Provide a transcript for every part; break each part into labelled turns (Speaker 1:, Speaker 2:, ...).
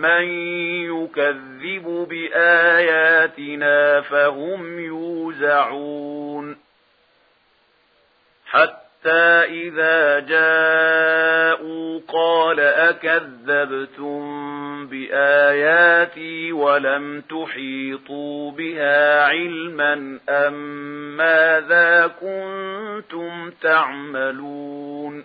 Speaker 1: من يكذب بآياتنا فهم يوزعون حتى إذا جاءوا قال أكذبتم بآياتي ولم تحيطوا بها علما أَمَّا ماذا كنتم تعملون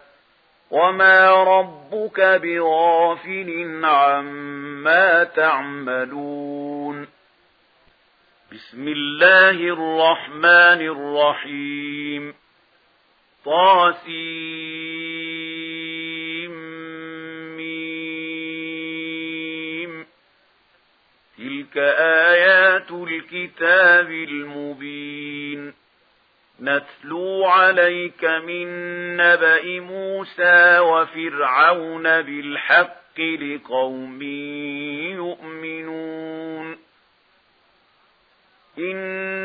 Speaker 1: وما ربك بغافل عما تعملون بسم الله الرحمن الرحيم طاسيم تلك آيات الكتاب المبين نتلو عليك من نبأ موسى وفرعون بالحق لقوم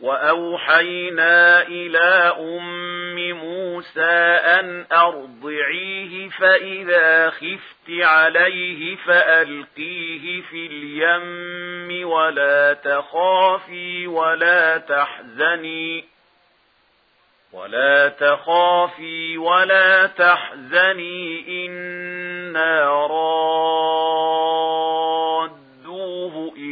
Speaker 1: وأوحينا إلى أم موسى أن أرضعيه فإذا خفت عليه فألقيه في اليم ولا تخافي ولا تحزني ولا تخافي ولا تحزني إنا رَاضِي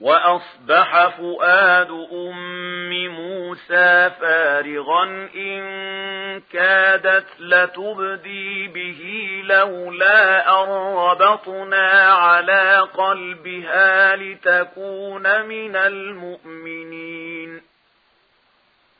Speaker 1: وأصبح فؤاد أم موسى فارغا إن كادت لتبدي به لولا أربطنا على قلبها لتكون من المؤمنين